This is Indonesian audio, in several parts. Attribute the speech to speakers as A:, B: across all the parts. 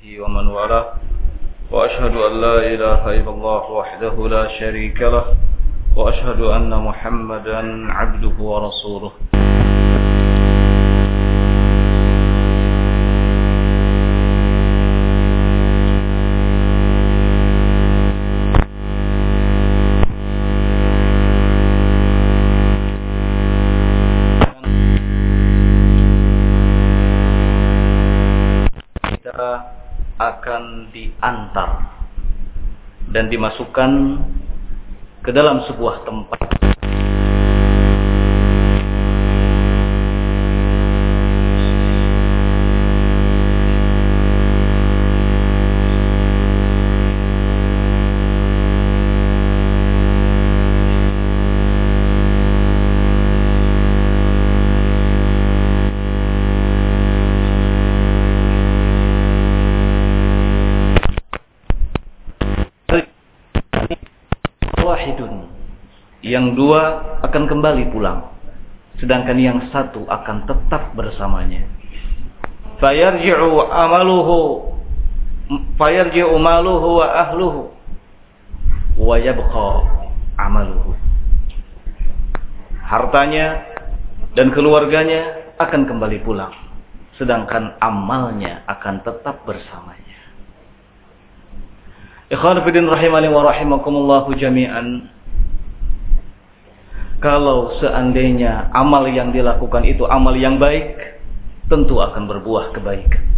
A: وصحبه ومن والاه. وأشهد أن لا إله إلا الله وحده لا شريك له. وأشهد أن محمدا عبده ورسوله. Diantar dan dimasukkan ke dalam sebuah tempat Yang dua akan kembali pulang. Sedangkan yang satu akan tetap bersamanya. Fayarji'u amaluhu fayarji'u maluhu wa ahluhu wa yabqa amaluhu. Hartanya dan keluarganya akan kembali pulang. Sedangkan amalnya akan tetap bersamanya. Ikhwan fillah rahimani wa rahimakumullah jami'an. Kalau seandainya amal yang dilakukan itu amal yang baik, tentu akan berbuah kebaikan.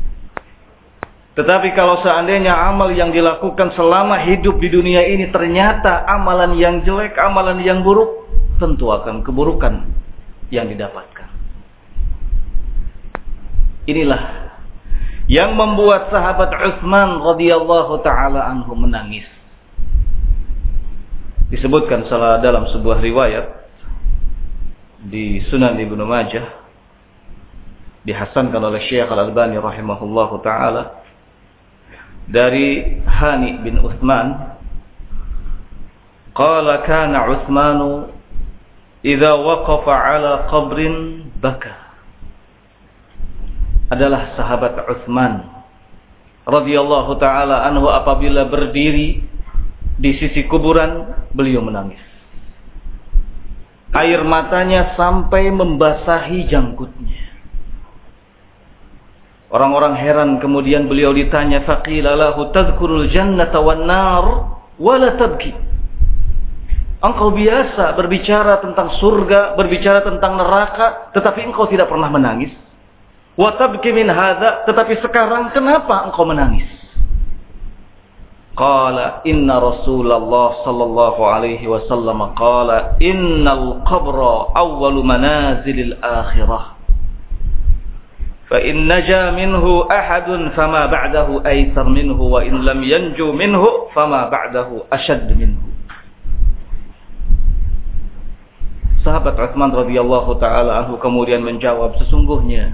A: Tetapi kalau seandainya amal yang dilakukan selama hidup di dunia ini ternyata amalan yang jelek, amalan yang buruk, tentu akan keburukan yang didapatkan. Inilah yang membuat sahabat Utsman radhiyallahu taala anhu menangis. Disebutkan salah dalam sebuah riwayat di Sunan Ibnu Majah dihasankan oleh Syekh Al-Albani rahimahullahu taala dari Hani bin Uthman qala kana Uthman idza waqafa ala qabrin baka. Adalah sahabat Uthman radhiyallahu taala anhu apabila berdiri di sisi kuburan beliau menangis Air matanya sampai membasahi janggutnya. Orang-orang heran kemudian beliau ditanya faqila lahu tadhkurul jannata wan nar wala tabki. Engkau biasa berbicara tentang surga, berbicara tentang neraka, tetapi engkau tidak pernah menangis. Wa tabki min hadza, tetapi sekarang kenapa engkau menangis? قال إن رسول الله صلى الله عليه وسلم قال إن القبر أول منازل الآخرة. فإن نجا منه أحد فما بعده أيسر منه وإن لم ينجو منه فما بعده أشد منه. Sahabat Uthman radhiyallahu taala anhu kemudian menjawab sesungguhnya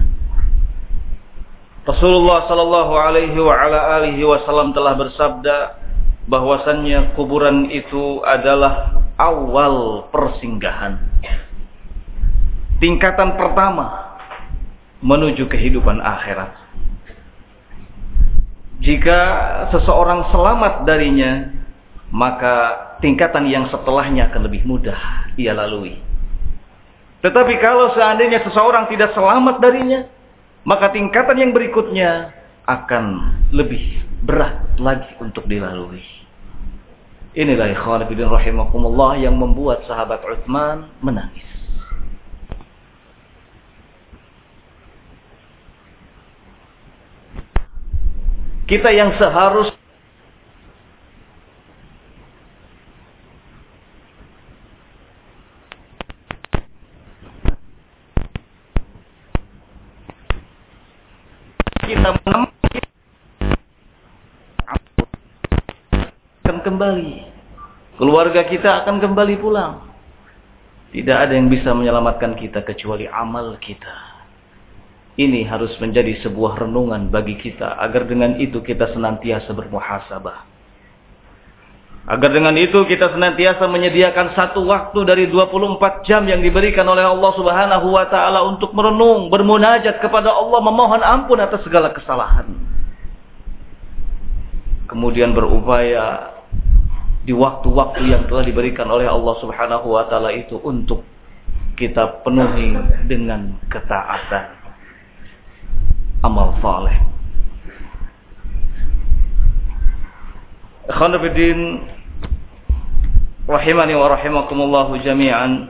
A: Rasulullah sallallahu alaihi wa ala alihi wasallam telah bersabda bahwasannya kuburan itu adalah awal persinggahan. Tingkatan pertama menuju kehidupan akhirat. Jika seseorang selamat darinya, maka tingkatan yang setelahnya akan lebih mudah ia lalui. Tetapi kalau seandainya seseorang tidak selamat darinya, maka tingkatan yang berikutnya akan lebih berat lagi untuk dilalui. Inilah ikhwan fillah rahimakumullah yang membuat sahabat Utsman menangis. Kita yang seharus kita akan kembali. Keluarga kita akan kembali pulang. Tidak ada yang bisa menyelamatkan kita kecuali amal kita. Ini harus menjadi sebuah renungan bagi kita agar dengan itu kita senantiasa bermuhasabah. Agar dengan itu kita senantiasa menyediakan satu waktu dari 24 jam yang diberikan oleh Allah Subhanahu wa taala untuk merenung, bermunajat kepada Allah, memohon ampun atas segala kesalahan. kemudian berupaya di waktu-waktu yang telah diberikan oleh Allah Subhanahu wa taala itu untuk kita penuhi dengan ketaatan amal saleh. Khonafidin rahimani wa rahimakumullah jami'an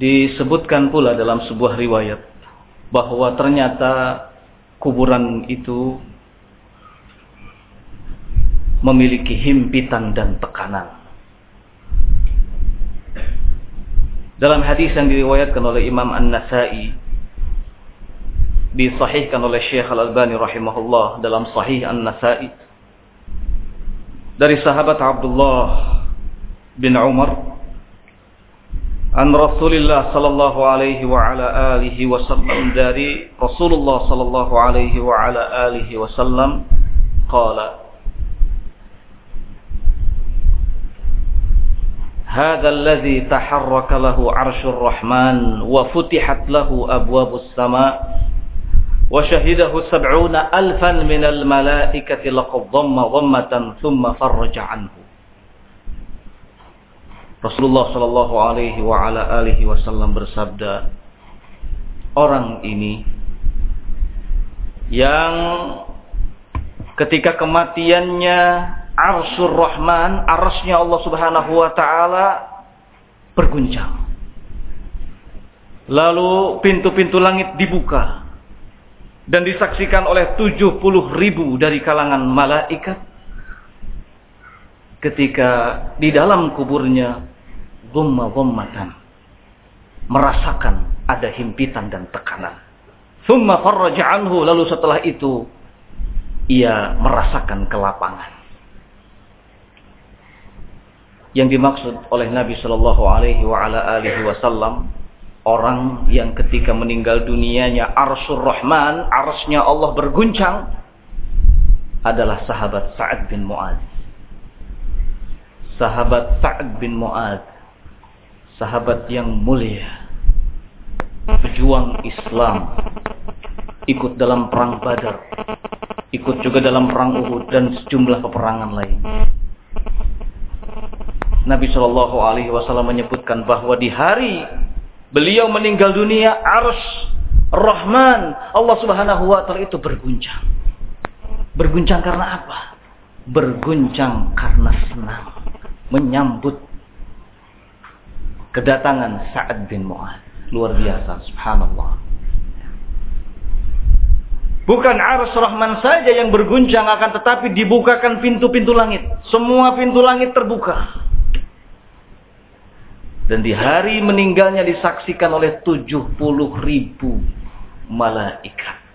A: disebutkan pula dalam sebuah riwayat bahwa ternyata kuburan itu memiliki himpitan dan tekanan. Dalam hadis yang diriwayatkan oleh Imam An-Nasai disahihkan oleh Syekh Al-Albani rahimahullah dalam Sahih An-Nasai dari sahabat Abdullah bin Umar an Rasulullah sallallahu alaihi wa ala alihi wasallam dari Rasulullah sallallahu alaihi wa ala alihi wasallam qala هذا الذي تحرك له عرش الرحمن وفتحت له أبواب السماء وشهده سبعون ألفا من الملائكة لقد ضم ضمة ثم فرج عنه Rasulullah Shallallahu Alaihi wa ala alihi Wasallam bersabda, orang ini yang ketika kematiannya Arsyur Rahman, arasnya Allah Subhanahu wa taala berguncang. Lalu pintu-pintu langit dibuka dan disaksikan oleh 70 ribu dari kalangan malaikat ketika di dalam kuburnya gumma gummatan merasakan ada himpitan dan tekanan. Thumma farraja anhu lalu setelah itu ia merasakan kelapangan yang dimaksud oleh Nabi Shallallahu Alaihi Wasallam orang yang ketika meninggal dunianya arsul rahman arsnya Allah berguncang adalah sahabat Sa'ad bin Mu'ad sahabat Sa'ad bin Mu'ad sahabat yang mulia pejuang Islam ikut dalam perang Badar ikut juga dalam perang Uhud dan sejumlah peperangan lain Nabi Shallallahu Alaihi Wasallam menyebutkan bahwa di hari beliau meninggal dunia, arus Rahman Allah Subhanahu Wa Taala itu berguncang. Berguncang karena apa? Berguncang karena senang menyambut kedatangan Sa'ad bin Mu'ad. Luar biasa, subhanallah. Bukan arus rahman saja yang berguncang akan tetapi dibukakan pintu-pintu langit. Semua pintu langit terbuka. Dan di hari meninggalnya disaksikan oleh 70 ribu malaikat.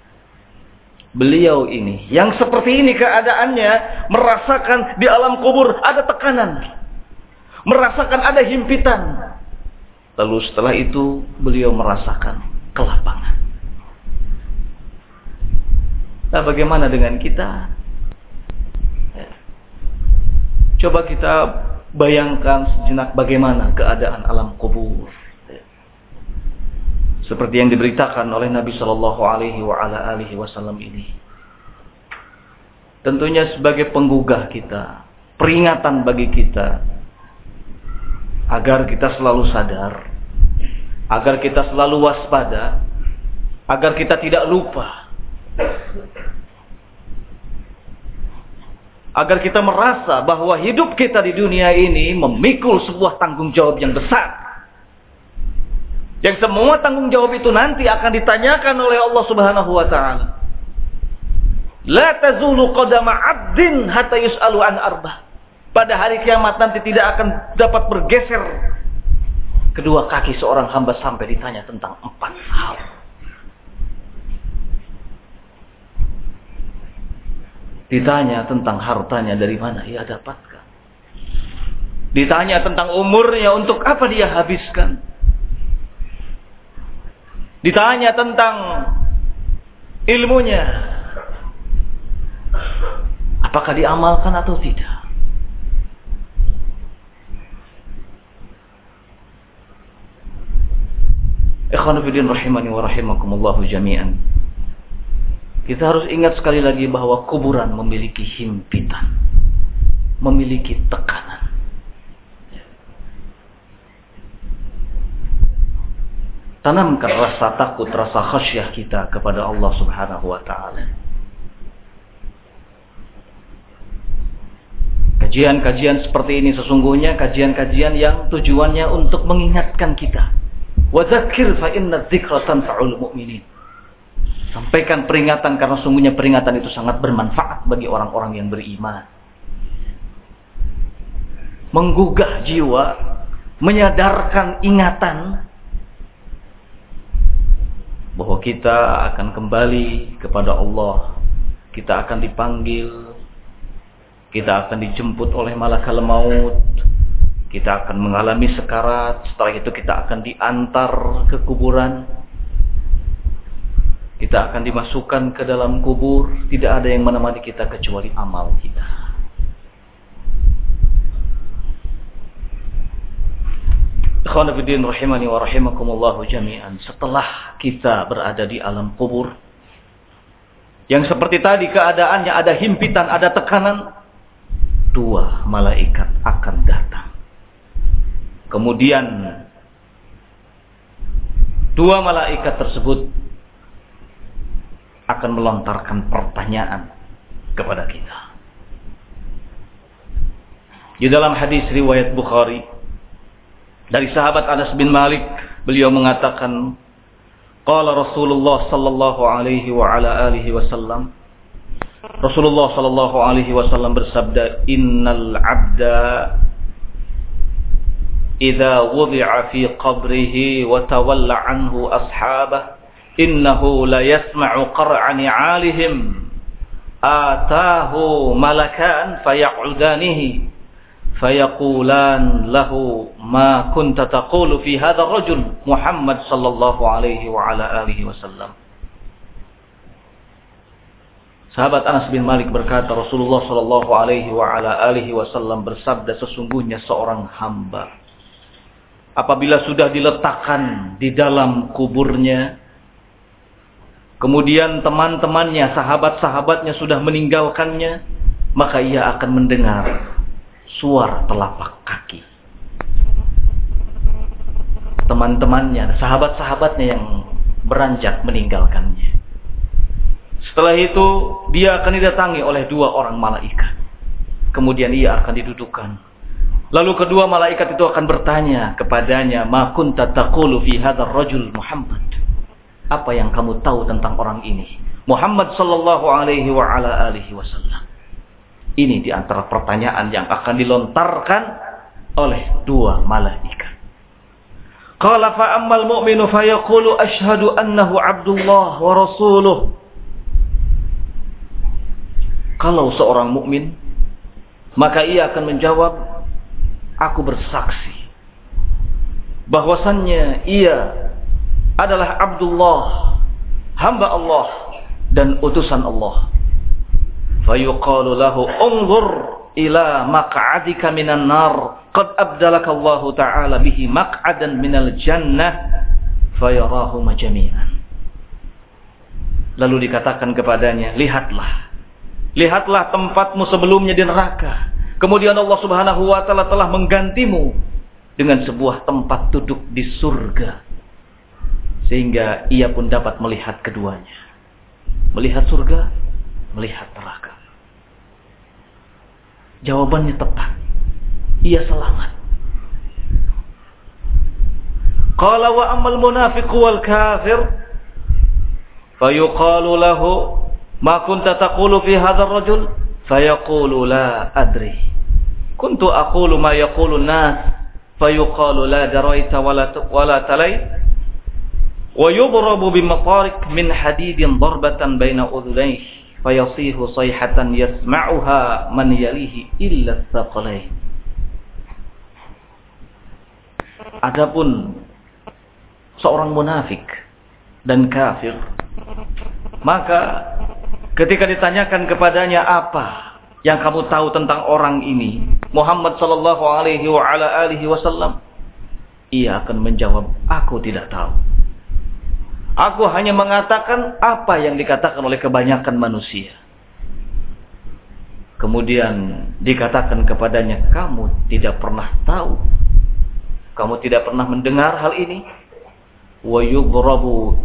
A: Beliau ini, yang seperti ini keadaannya, merasakan di alam kubur ada tekanan. Merasakan ada himpitan. Lalu setelah itu, beliau merasakan kelapangan. Nah bagaimana dengan kita? Ya. Coba kita Bayangkan sejenak bagaimana keadaan alam kubur. Seperti yang diberitakan oleh Nabi Shallallahu Alaihi Wasallam ini. Tentunya sebagai penggugah kita, peringatan bagi kita agar kita selalu sadar, agar kita selalu waspada, agar kita tidak lupa agar kita merasa bahwa hidup kita di dunia ini memikul sebuah tanggung jawab yang besar. Yang semua tanggung jawab itu nanti akan ditanyakan oleh Allah Subhanahu wa taala. La tazulu qadama 'abdin hatta yus'alu an arba. Pada hari kiamat nanti tidak akan dapat bergeser kedua kaki seorang hamba sampai ditanya tentang empat hal. Ditanya tentang hartanya dari mana ia dapatkan. Ditanya tentang umurnya untuk apa dia habiskan. Ditanya tentang ilmunya. Apakah diamalkan atau tidak. Rahimani wa rahimakumullahu jami'an. Kita harus ingat sekali lagi bahwa kuburan memiliki himpitan, memiliki tekanan. Tanamkan rasa takut, rasa khasyah kita kepada Allah Subhanahu wa taala. Kajian-kajian seperti ini sesungguhnya kajian-kajian yang tujuannya untuk mengingatkan kita. Wa dzakir fa inna dzikra tanfa'ul mu'minin. Sampaikan peringatan karena sungguhnya peringatan itu sangat bermanfaat bagi orang-orang yang beriman. Menggugah jiwa, menyadarkan ingatan bahwa kita akan kembali kepada Allah. Kita akan dipanggil. Kita akan dijemput oleh malakal maut. Kita akan mengalami sekarat. Setelah itu kita akan diantar ke kuburan. Kita akan dimasukkan ke dalam kubur. Tidak ada yang menemani kita kecuali amal kita. Rahimani wa rahimakumullahu jami'an. Setelah kita berada di alam kubur. Yang seperti tadi keadaannya ada himpitan, ada tekanan. Dua malaikat akan datang. Kemudian dua malaikat tersebut akan melontarkan pertanyaan kepada kita. Di dalam hadis riwayat Bukhari dari sahabat Anas bin Malik, beliau mengatakan, Qala Rasulullah sallallahu alaihi wa ala alihi wasallam Rasulullah sallallahu alaihi wasallam bersabda, "Innal 'abda idza wudi'a fi qabrihi wa tawalla anhu ashabah, innahu la yasma'u qar'a alihim atahu malakan fayaq'udanihi. Fayaqulan lahu ma kunta taqulu fi hadha rajul Muhammad sallallahu alaihi wa ala alihi wasallam. Sahabat Anas bin Malik berkata Rasulullah sallallahu alaihi wa ala alihi wasallam bersabda sesungguhnya seorang hamba apabila sudah diletakkan di dalam kuburnya kemudian teman-temannya sahabat-sahabatnya sudah meninggalkannya maka ia akan mendengar suara telapak kaki. Teman-temannya, sahabat-sahabatnya yang beranjak meninggalkannya. Setelah itu, dia akan didatangi oleh dua orang malaikat. Kemudian ia akan didudukan. Lalu kedua malaikat itu akan bertanya kepadanya, "Ma kunta taqulu fi hadzal rajul Muhammad?" Apa yang kamu tahu tentang orang ini? Muhammad sallallahu alaihi wa ala alihi wasallam. Ini di antara pertanyaan yang akan dilontarkan oleh dua malaikat. Qala fa ammal mu'minu fa yaqulu asyhadu annahu Abdullah wa rasuluh. Kalau seorang mukmin maka ia akan menjawab aku bersaksi bahwasannya ia adalah Abdullah hamba Allah dan utusan Allah. Fayuqalu lahu unzur ila maq'adika minan nar qad abdalaka Allah taala bihi maq'adan minal jannah fayarahu majami'an lalu dikatakan kepadanya lihatlah lihatlah tempatmu sebelumnya di neraka. Kemudian Allah Subhanahu wa taala telah menggantimu dengan sebuah tempat duduk di surga sehingga ia pun dapat melihat keduanya. Melihat surga melihat neraka. Jawabannya tepat. Ia selamat. Qala wa ammal munafiq wal kafir fayuqalu lahu ma kunta taqulu fi hadzal rajul? Fayaqulu la adri. Kuntu aqulu ma yaqulu an-nas fayuqalu la daraita wala wala talai yudrabu bimatarik min hadidin darbatan baina udhunayhi fayasihu sayhatan yasma'uha man yalihi illa thaqalain Adapun seorang munafik dan kafir maka ketika ditanyakan kepadanya apa yang kamu tahu tentang orang ini Muhammad sallallahu alaihi wasallam? Ia akan menjawab aku tidak tahu Aku hanya mengatakan apa yang dikatakan oleh kebanyakan manusia. Kemudian dikatakan kepadanya, kamu tidak pernah tahu. Kamu tidak pernah mendengar hal ini. Wa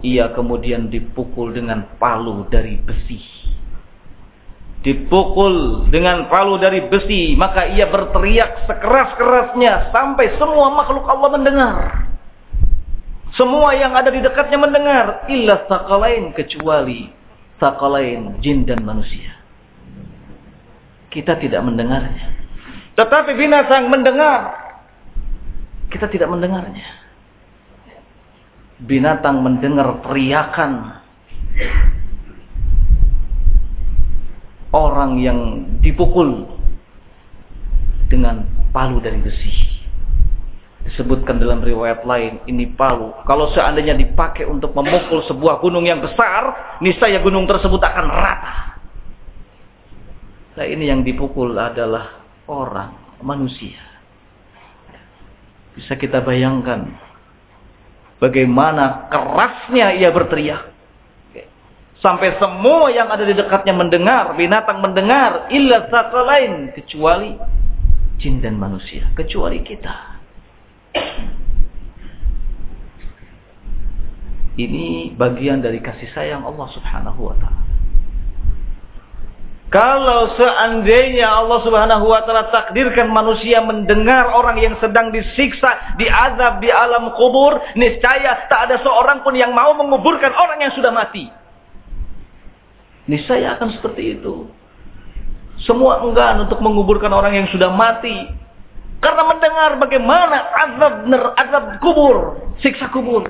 A: ia kemudian dipukul dengan palu dari besi. Dipukul dengan palu dari besi, maka ia berteriak sekeras-kerasnya sampai semua makhluk Allah mendengar. Semua yang ada di dekatnya mendengar, illa sakalain kecuali sakalain jin dan manusia kita tidak mendengarnya. Tetapi binatang mendengar. Kita tidak mendengarnya. Binatang mendengar teriakan orang yang dipukul dengan palu dari besi. Disebutkan dalam riwayat lain, ini palu. Kalau seandainya dipakai untuk memukul sebuah gunung yang besar, niscaya gunung tersebut akan rata. Nah ini yang dipukul adalah orang, manusia. Bisa kita bayangkan bagaimana kerasnya ia berteriak. Sampai semua yang ada di dekatnya mendengar, binatang mendengar, illa lain kecuali jin dan manusia, kecuali kita. Ini bagian dari kasih sayang Allah Subhanahu wa taala. Kalau seandainya Allah Subhanahu wa taala takdirkan manusia mendengar orang yang sedang disiksa, diazab di alam kubur, niscaya tak ada seorang pun yang mau menguburkan orang yang sudah mati. Niscaya akan seperti itu. Semua enggan untuk menguburkan orang yang sudah mati. Karena mendengar bagaimana azab azab kubur, siksa kubur.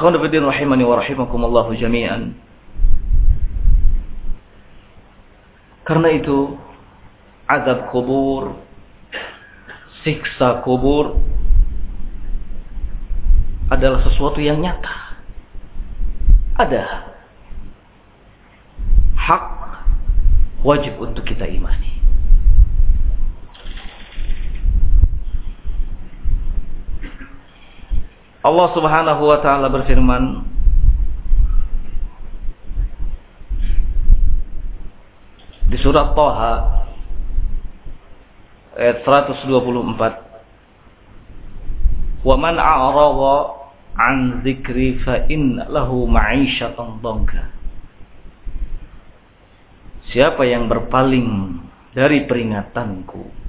A: Khawnafiddin rahimani wa rahimakumullahu jami'an. Karena itu, azab kubur, siksa kubur, adalah sesuatu yang nyata. Ada hak wajib untuk kita imani. Allah Subhanahu wa taala berfirman di surat Thaha ayat 124 Wa man a'rada an dzikri fa in lahu ma'isyatan dhanka Siapa yang berpaling dari peringatanku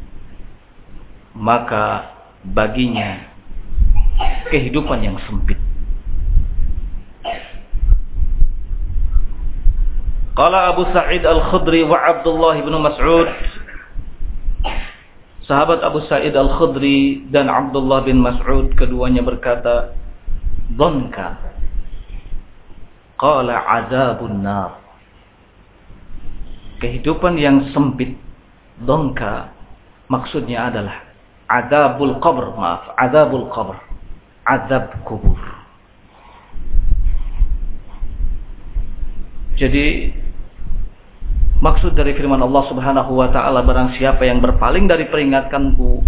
A: maka baginya kehidupan yang sempit. Qala Abu Sa'id Al-Khudri wa Abdullah bin Mas'ud Sahabat Abu Sa'id Al-Khudri dan Abdullah bin Mas'ud keduanya berkata, "Dhanka qala azabun nar." Kehidupan yang sempit, dhanka maksudnya adalah azabul qabr, maaf, azabul qabr azab kubur. Jadi Maksud dari firman Allah Subhanahu wa taala barang siapa yang berpaling dari peringatanku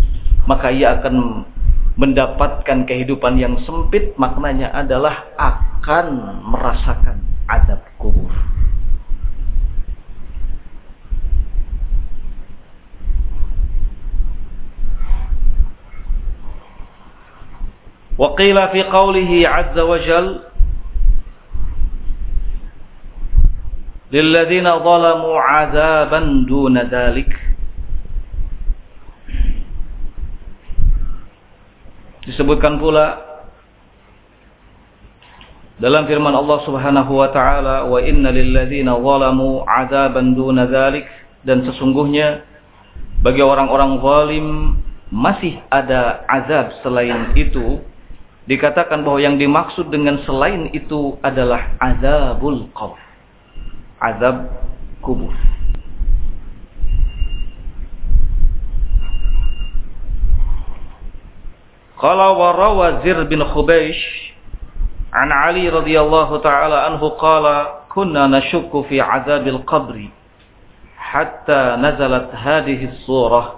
A: maka ia akan mendapatkan kehidupan yang sempit maknanya adalah akan merasakan adab kubur. Wa qila fi qawlihi 'azza wa jalla lilladzina zalamu azaban duna dalik disebutkan pula dalam firman Allah Subhanahu wa taala wa inna lilladzina zalamu azaban duna dalik dan sesungguhnya bagi orang-orang zalim masih ada azab selain itu. Dikatakan bahwa yang dimaksud dengan selain itu adalah azabul qabr Azab kubur. Qala wa rawa Zir bin Khubaish عن علي رضي الله تعالى عنه قال كنا نشك في عذاب القبر حتى نزلت هذه الصورة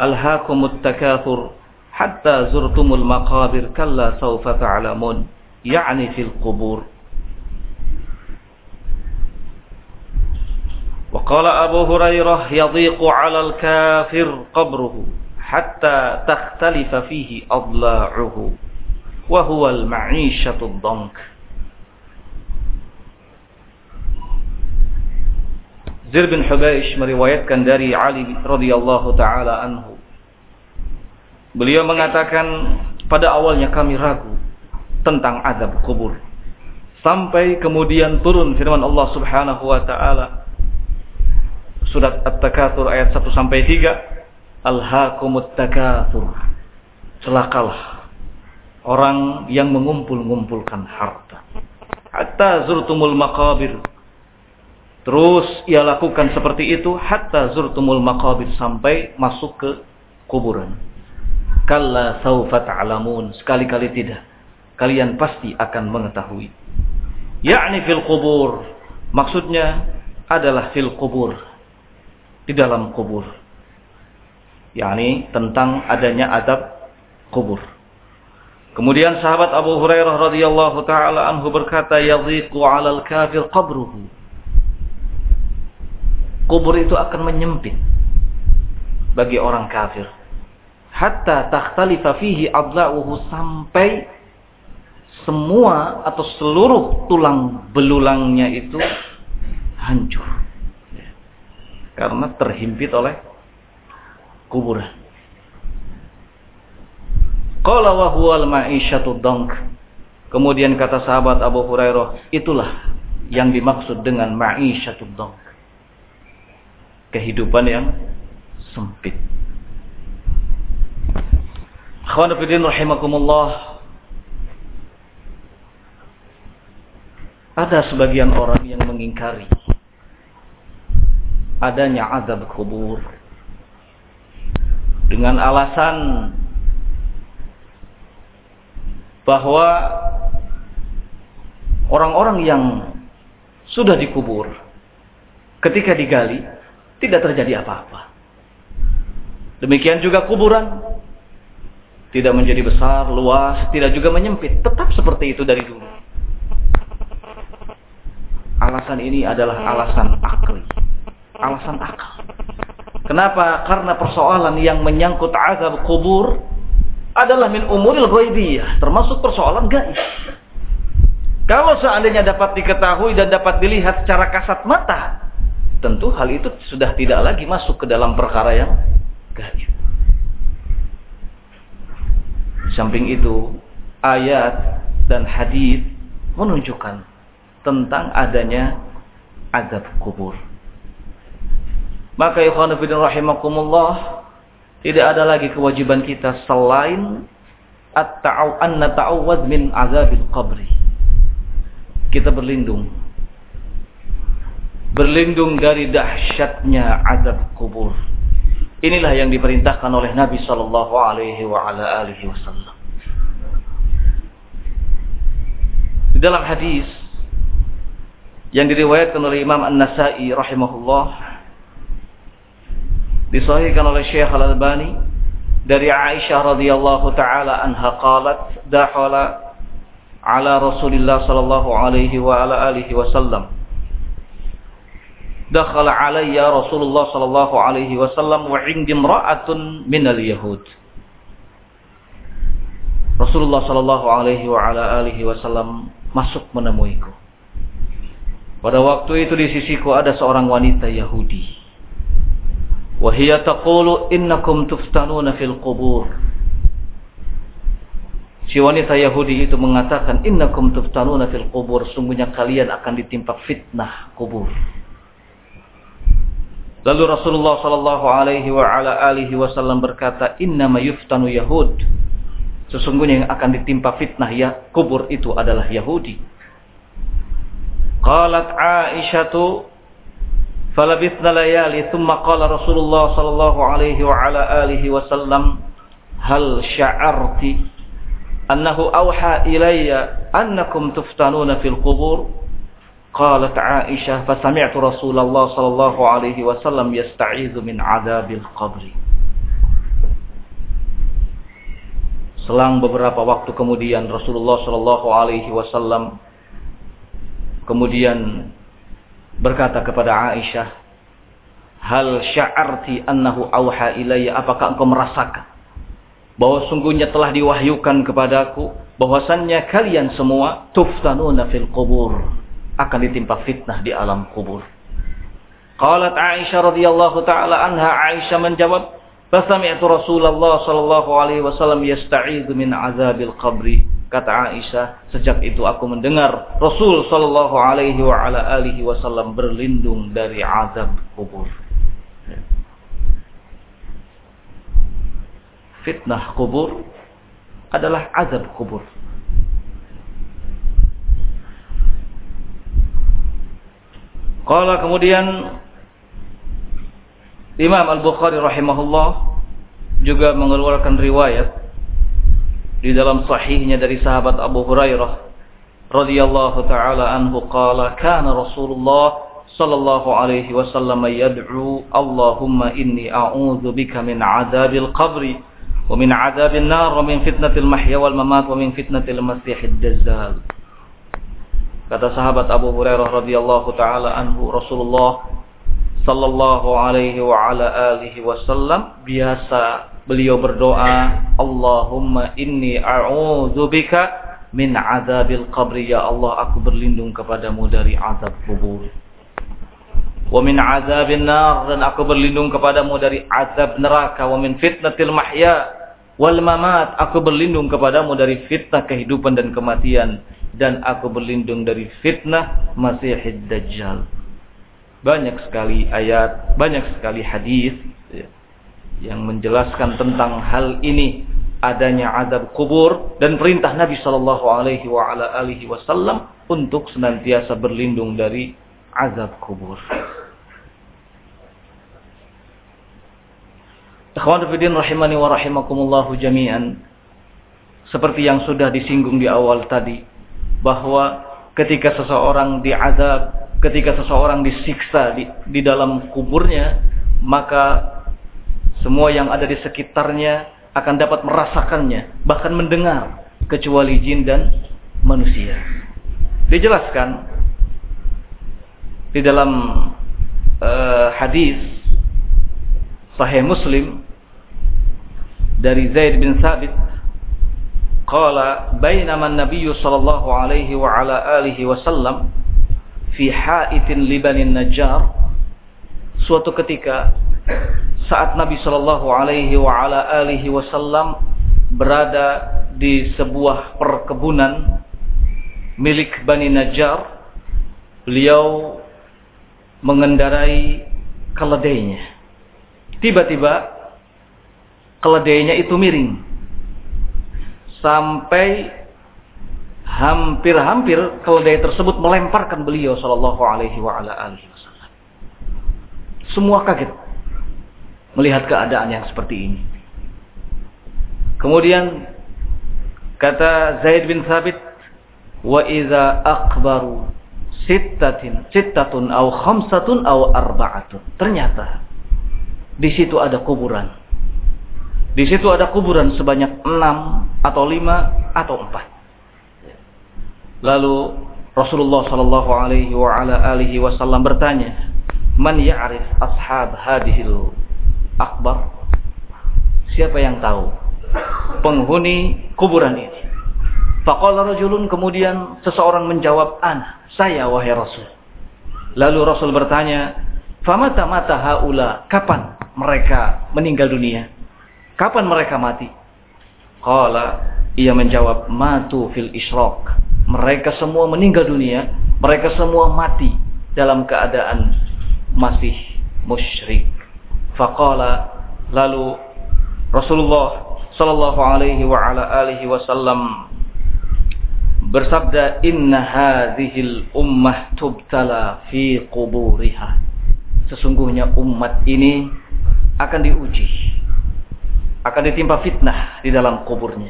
A: ألهاكم التكاثر حتى زرتم المقابر كلا سوف تعلمون يعني في وقال أبو هريرة يضيق على الكافر قبره حتى تختلف فيه أضلاعه وهو المعيشة الضنك Zir bin Hubaish meriwayatkan dari Ali radhiyallahu taala anhu. Beliau mengatakan pada awalnya kami ragu tentang azab kubur. Sampai kemudian turun firman Allah Subhanahu wa taala surat At-Takatsur ayat 1 sampai 3 Alhaakumut takatsur. Celakalah orang yang mengumpul-ngumpulkan harta. Hatta zurtumul maqabir Terus ia lakukan seperti itu hatta zurtumul maqabir sampai masuk ke kuburan. Kalla saufa ta'lamun. Sekali-kali tidak. Kalian pasti akan mengetahui. Yakni fil kubur. Maksudnya adalah fil kubur. Di dalam kubur. Yakni tentang adanya adab kubur. Kemudian sahabat Abu Hurairah radhiyallahu taala anhu berkata, "Yadhiqu 'alal kafir qabruhu." kubur itu akan menyempit bagi orang kafir. Hatta takhtalifa fihi adla'uhu sampai semua atau seluruh tulang belulangnya itu hancur. Karena terhimpit oleh kuburan. Qala wa huwal ma'isyatu dank. Kemudian kata sahabat Abu Hurairah, itulah yang dimaksud dengan ma'isyatu dank kehidupan yang sempit. Akhwanafidin rahimakumullah. Ada sebagian orang yang mengingkari adanya azab kubur dengan alasan bahwa orang-orang yang sudah dikubur ketika digali tidak terjadi apa-apa. Demikian juga kuburan tidak menjadi besar, luas, tidak juga menyempit, tetap seperti itu dari dulu. Alasan ini adalah alasan akli, alasan akal. Kenapa? Karena persoalan yang menyangkut azab kubur adalah min umuril ghaibiyah, termasuk persoalan gaib. Kalau seandainya dapat diketahui dan dapat dilihat secara kasat mata, tentu hal itu sudah tidak lagi masuk ke dalam perkara yang gaib. Samping itu, ayat dan hadis menunjukkan tentang adanya azab kubur. Maka ikhwan fillah rahimakumullah, tidak ada lagi kewajiban kita selain at-ta'aw an nata'awwad min azabil qabri. Kita berlindung berlindung dari dahsyatnya azab kubur. Inilah yang diperintahkan oleh Nabi sallallahu alaihi wa ala alihi wasallam. Di dalam hadis yang diriwayatkan oleh Imam An-Nasa'i rahimahullah disahihkan oleh Syekh Al-Albani dari Aisyah radhiyallahu taala anha qalat dakhala ala Rasulillah sallallahu alaihi wa ala alihi wasallam dakhala alayya Rasulullah sallallahu alaihi wasallam wa indi imra'atun minal yahud. Rasulullah sallallahu alaihi wa ala alihi wasallam masuk menemuiku. Pada waktu itu di sisiku ada seorang wanita Yahudi. Wahia taqulu innakum tuftanuna fil qubur. Si wanita Yahudi itu mengatakan innakum tuftanuna fil qubur. Sungguhnya kalian akan ditimpa fitnah kubur. Lalu Rasulullah sallallahu alaihi wa ala alihi wasallam berkata, "Inna ma yuftanu Yahud." Sesungguhnya yang akan ditimpa fitnah ya kubur itu adalah Yahudi. Qalat Aisyatu falabithna layali thumma qala Rasulullah sallallahu alaihi wa ala alihi wasallam hal sya'arti annahu awha ilayya annakum tuftanuna fil qubur qalat Aisyah fasami'tu Rasulullah sallallahu alaihi wasallam yasta'idzu min adzabil qabri Selang beberapa waktu kemudian Rasulullah sallallahu alaihi wasallam kemudian berkata kepada Aisyah, "Hal sya'arti annahu auha ilayya? Apakah engkau merasakan bahwa sungguhnya telah diwahyukan kepadaku bahwasannya kalian semua tuftanuna fil qubur akan ditimpa fitnah di alam kubur." Qalat Aisyah radhiyallahu taala anha Aisyah menjawab, "Fasami'tu Rasulullah sallallahu alaihi wasallam yasta'idzu min azabil qabri." Kata Aisyah, sejak itu aku mendengar Rasul sallallahu alaihi wasallam berlindung dari azab kubur. Fitnah kubur adalah azab kubur. Qala kemudian Imam Al-Bukhari rahimahullah juga mengeluarkan riwayat di dalam sahihnya dari sahabat Abu Hurairah radhiyallahu taala anhu qala kana Rasulullah sallallahu alaihi wasallam yad'u Allahumma inni a'udzu bika min 'adzabil qabri wa min 'adzabin nar wa min fitnatil mahya wal mamat wa min fitnatil masiihid dajjal kata sahabat Abu Hurairah radhiyallahu taala anhu Rasulullah sallallahu alaihi wa ala alihi wasallam biasa beliau berdoa, Allahumma inni a'udzubika min azabil qabri ya Allah aku berlindung kepadamu dari azab kubur. Wa min azabin nar dan aku berlindung kepadamu dari azab neraka wa min fitnatil mahya wal mamat aku berlindung kepadamu dari fitnah kehidupan dan kematian dan aku berlindung dari fitnah Masihid Dajjal. Banyak sekali ayat, banyak sekali hadis yang menjelaskan tentang hal ini adanya adab kubur dan perintah Nabi Shallallahu Alaihi Wasallam untuk senantiasa berlindung dari azab kubur. Ikhwan fillah rahimani wa rahimakumullah jami'an. Seperti yang sudah disinggung di awal tadi bahwa ketika seseorang diazab, ketika seseorang disiksa di, di dalam kuburnya, maka semua yang ada di sekitarnya akan dapat merasakannya, bahkan mendengar, kecuali jin dan manusia. Dijelaskan di dalam uh, hadis Sahih Muslim dari Zaid bin Sabit qala bainama an-nabiy sallallahu alaihi wa ala alihi wasallam fi ha'itin libanin najjar suatu ketika saat Nabi Shallallahu Alaihi Wasallam berada di sebuah perkebunan milik Bani Najjar, beliau mengendarai keledainya. Tiba-tiba keledainya itu miring sampai hampir-hampir keledai tersebut melemparkan beliau Shallallahu Alaihi Wasallam. Semua kaget melihat keadaan yang seperti ini. Kemudian kata Zaid bin Thabit, "Wa idza akbaru sittatin sittatun au khamsatun au arba'atun." Ternyata di situ ada kuburan. Di situ ada kuburan sebanyak enam atau lima atau empat. Lalu Rasulullah Shallallahu Alaihi Wasallam bertanya, "Man ya'rif ashab hadhil akbar? Siapa yang tahu penghuni kuburan ini? Faqala rajulun kemudian seseorang menjawab, "Ana, saya wahai Rasul." Lalu Rasul bertanya, "Famata mata haula? Kapan mereka meninggal dunia? Kapan mereka mati?" Qala, ia menjawab, "Matu fil isyraq." Mereka semua meninggal dunia, mereka semua mati dalam keadaan masih musyrik. Faqala lalu Rasulullah sallallahu alaihi wa ala alihi wasallam bersabda inna hadhil ummah tubtala fi quburiha sesungguhnya umat ini akan diuji akan ditimpa fitnah di dalam kuburnya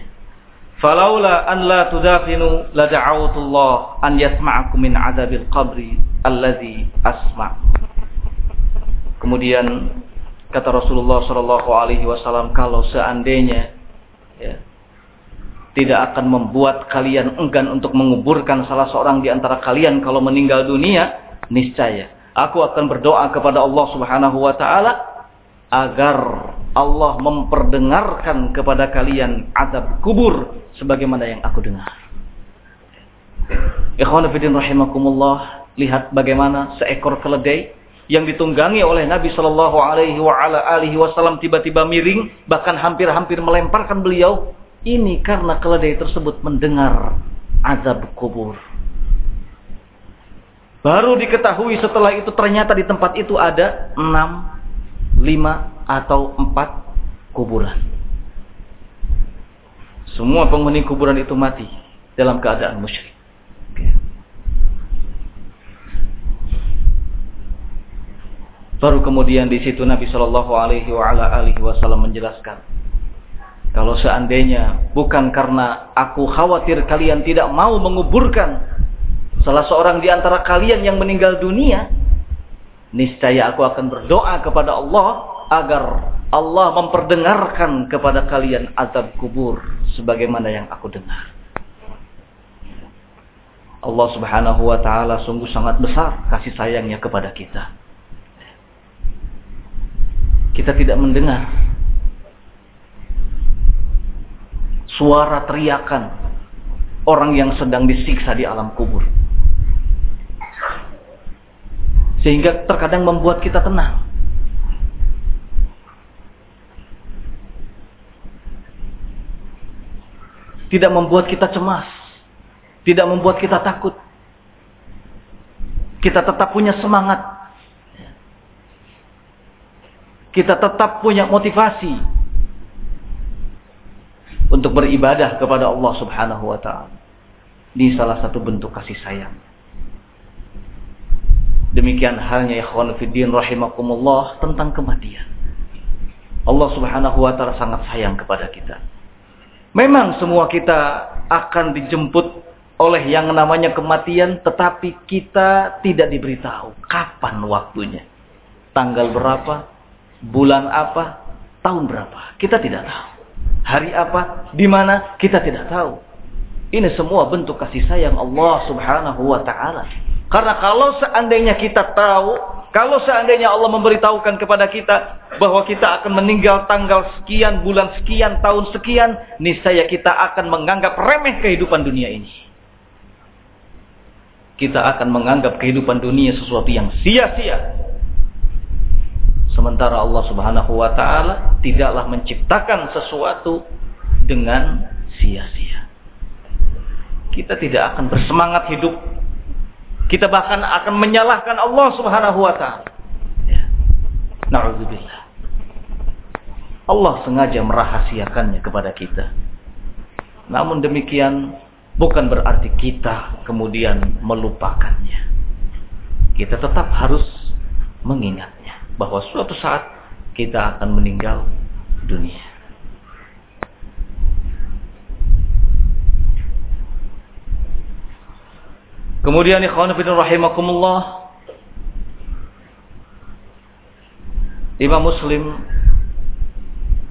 A: Falaula an la tudafinu la da'awtullah an yasma'akum min adabil qabri allazi asma'. Kemudian kata Rasulullah sallallahu alaihi wasallam kalau seandainya ya, tidak akan membuat kalian enggan untuk menguburkan salah seorang di antara kalian kalau meninggal dunia, niscaya aku akan berdoa kepada Allah Subhanahu wa taala agar Allah memperdengarkan kepada kalian azab kubur sebagaimana yang aku dengar. Ikhwan fillah rahimakumullah, lihat bagaimana seekor keledai yang ditunggangi oleh Nabi Shallallahu alaihi wasallam tiba-tiba miring bahkan hampir-hampir melemparkan beliau ini karena keledai tersebut mendengar azab kubur. Baru diketahui setelah itu ternyata di tempat itu ada enam, lima, atau empat kuburan. Semua penghuni kuburan itu mati dalam keadaan musyrik. Baru kemudian di situ Nabi Shallallahu Alaihi Wasallam menjelaskan, kalau seandainya bukan karena aku khawatir kalian tidak mau menguburkan salah seorang di antara kalian yang meninggal dunia, niscaya aku akan berdoa kepada Allah agar Allah memperdengarkan kepada kalian azab kubur sebagaimana yang aku dengar. Allah Subhanahu wa taala sungguh sangat besar kasih sayangnya kepada kita. Kita tidak mendengar suara teriakan orang yang sedang disiksa di alam kubur. Sehingga terkadang membuat kita tenang. tidak membuat kita cemas, tidak membuat kita takut. Kita tetap punya semangat. Kita tetap punya motivasi untuk beribadah kepada Allah Subhanahu wa taala. Ini salah satu bentuk kasih sayang. Demikian halnya ya fiddin rahimakumullah tentang kematian. Allah Subhanahu wa taala sangat sayang kepada kita. Memang semua kita akan dijemput oleh yang namanya kematian, tetapi kita tidak diberitahu kapan waktunya. Tanggal berapa, bulan apa, tahun berapa. Kita tidak tahu. Hari apa, di mana, kita tidak tahu. Ini semua bentuk kasih sayang Allah subhanahu wa ta'ala. Karena kalau seandainya kita tahu kalau seandainya Allah memberitahukan kepada kita bahwa kita akan meninggal tanggal sekian, bulan sekian, tahun sekian, niscaya kita akan menganggap remeh kehidupan dunia ini. Kita akan menganggap kehidupan dunia sesuatu yang sia-sia. Sementara Allah Subhanahu wa taala tidaklah menciptakan sesuatu dengan sia-sia. Kita tidak akan bersemangat hidup kita bahkan akan menyalahkan Allah Subhanahu wa taala. Ya. Nauzubillah. Allah sengaja merahasiakannya kepada kita. Namun demikian bukan berarti kita kemudian melupakannya. Kita tetap harus mengingatnya bahwa suatu saat kita akan meninggal dunia. Kemudian ikhwan fillah rahimakumullah Imam Muslim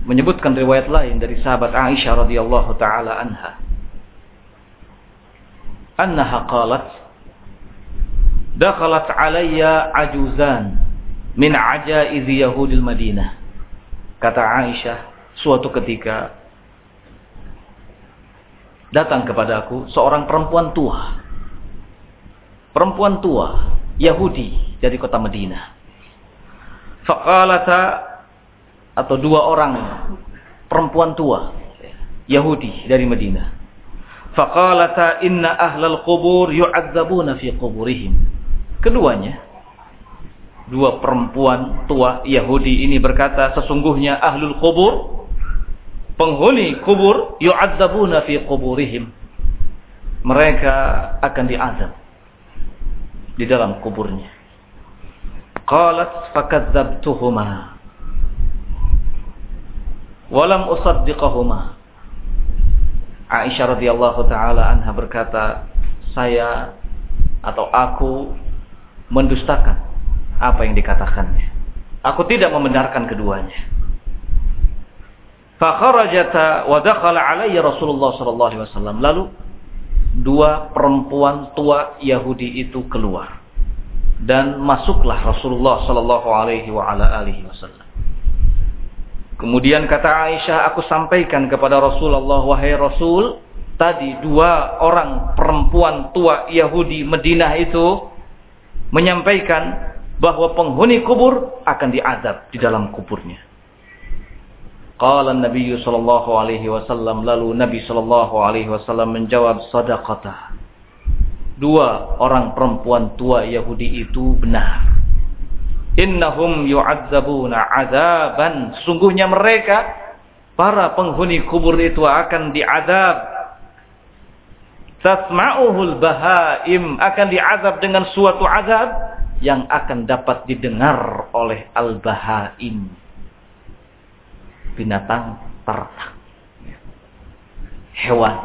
A: menyebutkan riwayat lain dari sahabat Aisyah radhiyallahu taala anha. Annaha qalat Dakhalat alayya ajuzan min ajaiz Yahudil Madinah. Kata Aisyah, suatu ketika datang kepadaku seorang perempuan tua perempuan tua Yahudi dari kota Madinah. Faqalata atau dua orang perempuan tua Yahudi dari Madinah. Faqalata inna ahlal qubur yu'adzabuna fi quburihim. Keduanya dua perempuan tua Yahudi ini berkata sesungguhnya ahlul qubur penghuni kubur yu'adzabuna fi quburihim. Mereka akan diazab di dalam kuburnya. Qalat fakadzabtuhuma. Walam usaddiqahuma. Aisyah radhiyallahu taala anha berkata, "Saya atau aku mendustakan apa yang dikatakannya. Aku tidak membenarkan keduanya." Fakharajata wa dakhala alayya Rasulullah sallallahu alaihi wasallam. Lalu dua perempuan tua Yahudi itu keluar dan masuklah Rasulullah sallallahu alaihi wa ala alihi wasallam. Kemudian kata Aisyah, aku sampaikan kepada Rasulullah, wahai Rasul, tadi dua orang perempuan tua Yahudi Madinah itu menyampaikan bahwa penghuni kubur akan diadab di dalam kuburnya. Qala Nabi sallallahu alaihi wasallam lalu Nabi sallallahu alaihi wasallam menjawab sadaqata. Dua orang perempuan tua Yahudi itu benar. Innahum yu'adzabuna azaban. Sungguhnya mereka para penghuni kubur itu akan diazab. Tasma'uhul bahaim akan diazab dengan suatu azab yang akan dapat didengar oleh al-bahaim binatang ternak. Hewan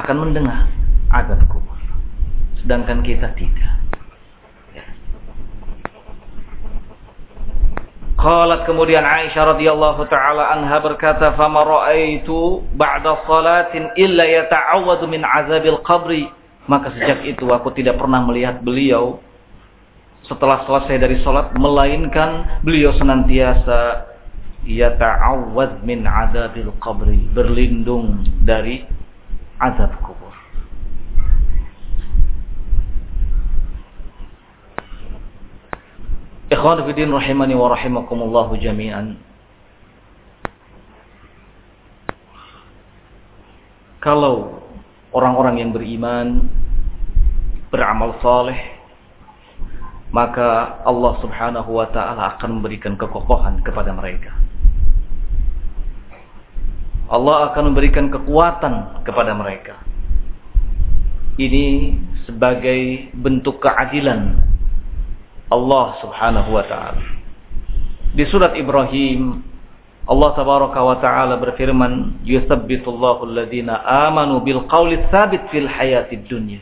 A: akan mendengar azab kubur. Sedangkan kita tidak. Qalat kemudian Aisyah radhiyallahu taala anha berkata, "Fama ra'aitu ba'da salatin illa yata'awwadu min azabil qabri." Maka sejak itu aku tidak pernah melihat beliau setelah selesai dari sholat melainkan beliau senantiasa yata'awwad min adabil qabri berlindung dari azab kubur. Ikhwan fillah rahimani wa rahimakumullah jami'an. Kalau orang-orang yang beriman beramal saleh maka Allah Subhanahu wa taala akan memberikan kekokohan kepada mereka. Allah akan memberikan kekuatan kepada mereka. Ini sebagai bentuk keadilan Allah Subhanahu wa taala. Di surat Ibrahim Allah tabaraka wa taala berfirman, "Yuthabbitullahu alladhina amanu bil qawli tsabit fil hayatid dunya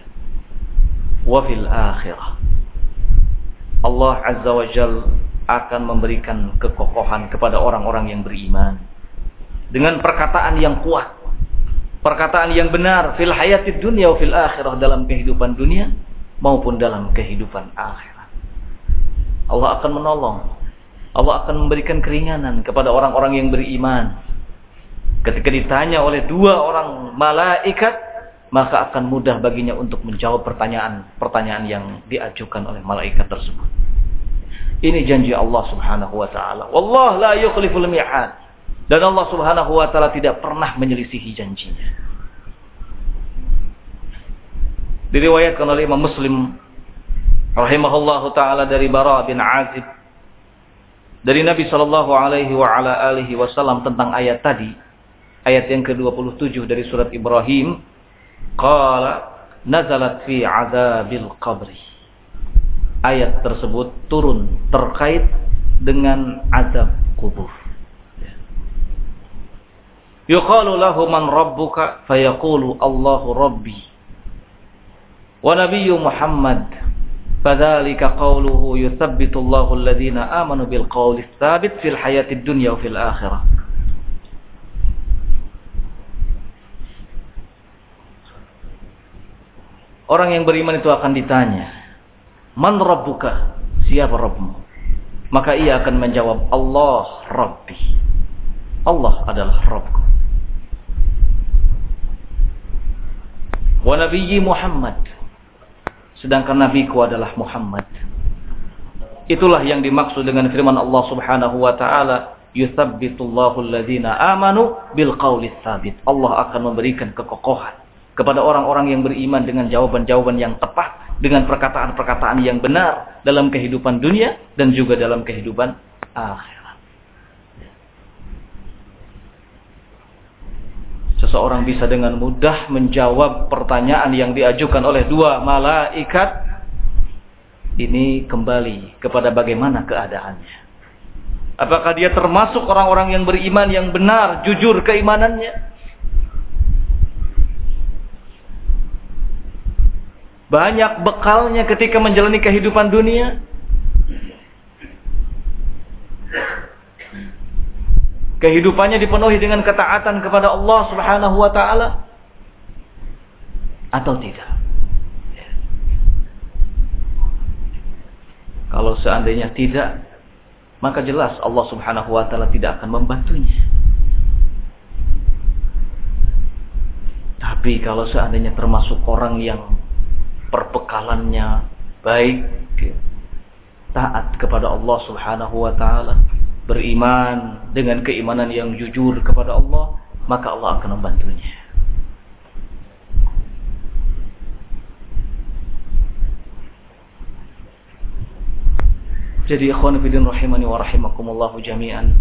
A: wa fil akhirah." Allah Azza wa Jal akan memberikan kekokohan kepada orang-orang yang beriman. Dengan perkataan yang kuat. Perkataan yang benar. Fil hayatid dunia wa fil akhirah. Dalam kehidupan dunia maupun dalam kehidupan akhirat. Allah akan menolong. Allah akan memberikan keringanan kepada orang-orang yang beriman. Ketika ditanya oleh dua orang malaikat, maka akan mudah baginya untuk menjawab pertanyaan-pertanyaan yang diajukan oleh malaikat tersebut. Ini janji Allah Subhanahu wa taala. Wallah la yukhliful mi'ad. Dan Allah Subhanahu wa taala tidak pernah menyelisihi janjinya. Diriwayatkan oleh Imam Muslim rahimahullahu taala dari Bara bin Azib dari Nabi sallallahu alaihi wasallam tentang ayat tadi, ayat yang ke-27 dari surat Ibrahim Qala nazalat fi azabil qabri. Ayat tersebut turun terkait dengan azab kubur. Yuqalu lahu man rabbuka fayaqulu Allahu rabbi. Wa nabiyyu Muhammad fadzalika qawluhu yuthabbitu alladhina amanu bil qawli tsabit fil hayatid dunya wa fil akhirah. Orang yang beriman itu akan ditanya, "Man rabbuka?" Siapa Rabbmu? Maka ia akan menjawab, "Allah Rabbi." Allah adalah Rabbku. Wa nabiyyi Muhammad. Sedangkan nabiku adalah Muhammad. Itulah yang dimaksud dengan firman Allah Subhanahu wa taala, "Yutsabbitullahu alladhina amanu bil qawli tsabit." Allah akan memberikan kekokohan kepada orang-orang yang beriman dengan jawaban-jawaban yang tepat, dengan perkataan-perkataan yang benar dalam kehidupan dunia dan juga dalam kehidupan akhirat. Seseorang bisa dengan mudah menjawab pertanyaan yang diajukan oleh dua malaikat. Ini kembali kepada bagaimana keadaannya. Apakah dia termasuk orang-orang yang beriman yang benar, jujur keimanannya? Banyak bekalnya ketika menjalani kehidupan dunia. Kehidupannya dipenuhi dengan ketaatan kepada Allah Subhanahu wa taala atau tidak? Kalau seandainya tidak, maka jelas Allah Subhanahu wa taala tidak akan membantunya. Tapi kalau seandainya termasuk orang yang perbekalannya baik, taat kepada Allah Subhanahu wa taala, beriman dengan keimanan yang jujur kepada Allah, maka Allah akan membantunya. Jadi ikhwan fillah rahimani wa rahimakumullah jami'an.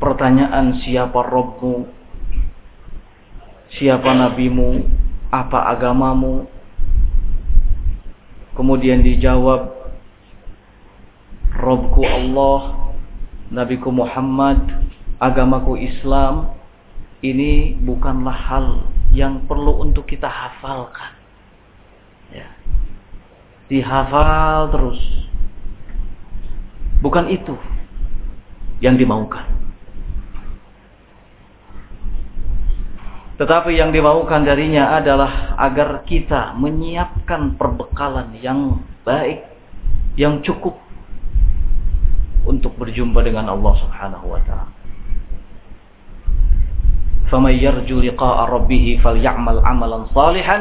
A: Pertanyaan siapa Robmu? Siapa nabimu? Apa agamamu? Kemudian dijawab Robku Allah, Nabiku Muhammad, agamaku Islam. Ini bukanlah hal yang perlu untuk kita hafalkan. Ya. Dihafal terus Bukan itu yang dimaukan. Tetapi yang dimaukan darinya adalah agar kita menyiapkan perbekalan yang baik, yang cukup untuk berjumpa dengan Allah Subhanahu wa taala. فَمَنْ يَرْجُو لِقَاءَ رَبِّهِ فَلْيَعْمَلْ عَمَلًا صَالِحًا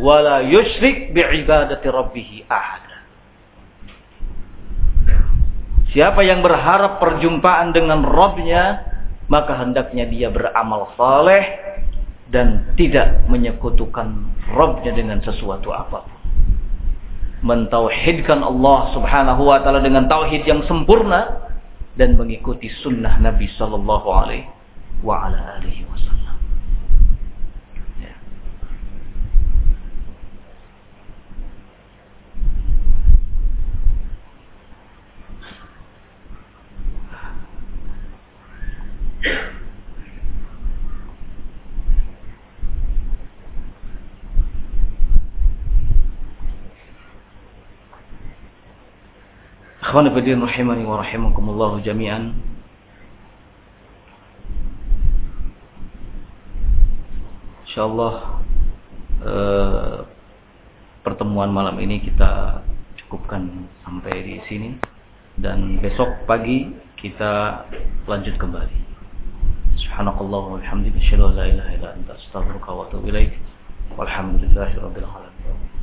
A: وَلَا يُشْرِكْ بِعِبَادَةِ رَبِّهِ أَحَدًا Siapa yang berharap perjumpaan dengan Robnya, maka hendaknya dia beramal saleh dan tidak menyekutukan Robnya dengan sesuatu apapun. Mentauhidkan Allah subhanahu wa ta'ala dengan tauhid yang sempurna dan mengikuti sunnah Nabi sallallahu alaihi wa ala alihi wasallam. Ikhwan fillah rahimani wa rahimakumullah jami'an. Insyaallah eh, pertemuan malam ini kita cukupkan sampai di sini dan besok pagi kita lanjut kembali. Subhanakallah wa bihamdika asyhadu an la ilaha illa anta astaghfiruka wa atubu ilaik. Walhamdulillahirabbil alamin.